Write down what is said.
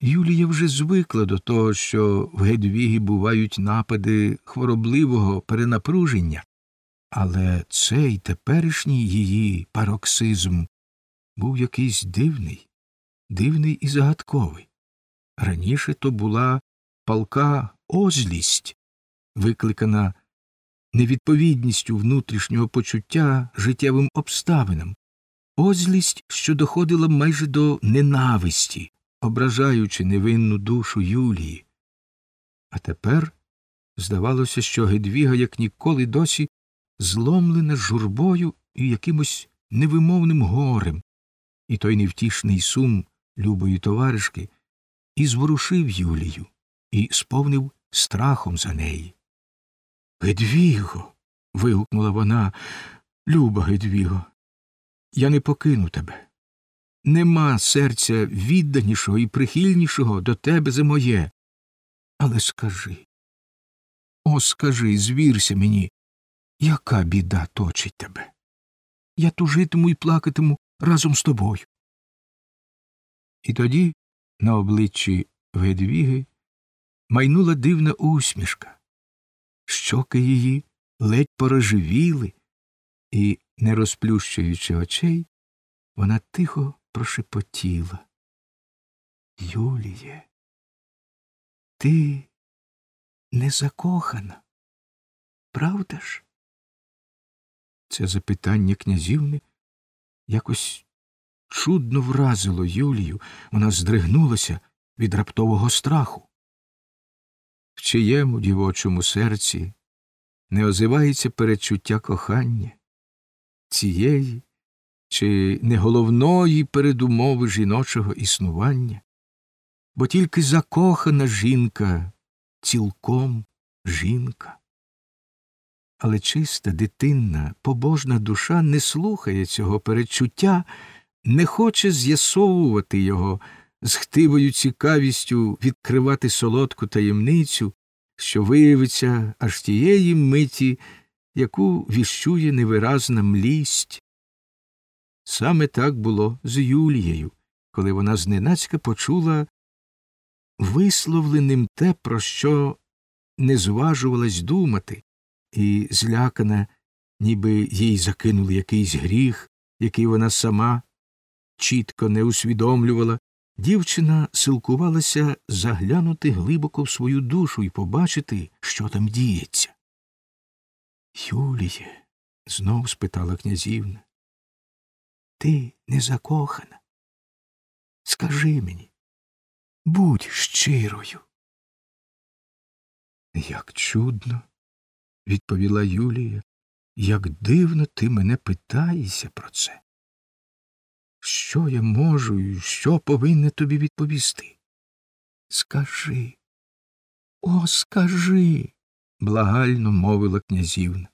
Юлія вже звикла до того, що в Гедвігі бувають напади хворобливого перенапруження, але цей теперішній її пароксизм був якийсь дивний, дивний і загадковий. Раніше то була палка озлість, викликана невідповідністю внутрішнього почуття життєвим обставинам, озлість, що доходила майже до ненависті, ображаючи невинну душу Юлії. А тепер здавалося, що Гедвіга, як ніколи досі, зломлена журбою і якимось невимовним горем, і той невтішний сум любої товаришки і зворушив Юлію, і сповнив страхом за неї. Гедвіго. вигукнула вона, люба Гедвіго, я не покину тебе. Нема серця відданішого і прихильнішого до тебе за моє. Але скажи, о, скажи, звірся мені, яка біда точить тебе? Я тужитиму і плакатиму разом з тобою. І тоді на обличчі Гедвіги майнула дивна усмішка. Щоки її ледь порожевіли, і, не розплющуючи очей, вона тихо прошепотіла. Юліє, ти не закохана, правда ж? Це запитання князівни якось чудно вразило Юлію, вона здригнулася від раптового страху. В чиєму дівочому серці не озивається передчуття кохання, цієї чи не головної передумови жіночого існування, бо тільки закохана жінка цілком жінка. Але чиста, дитинна, побожна душа не слухає цього передчуття, не хоче з'ясовувати його, з хтивою цікавістю відкривати солодку таємницю, що виявиться аж тієї миті, яку віщує невиразна млість. Саме так було з Юлією, коли вона зненацька почула висловленим те, про що не зважувалась думати, і злякана, ніби їй закинули якийсь гріх, який вона сама чітко не усвідомлювала, дівчина силкувалася заглянути глибоко в свою душу і побачити, що там діється. Юліє, знов спитала князівна, ти не закохана? Скажи мені, будь щирою. Як чудно, відповіла Юлія, як дивно ти мене питаєшся про це. Що я можу і що повинна тобі відповісти? Скажи, о, скажи, благально мовила князівна.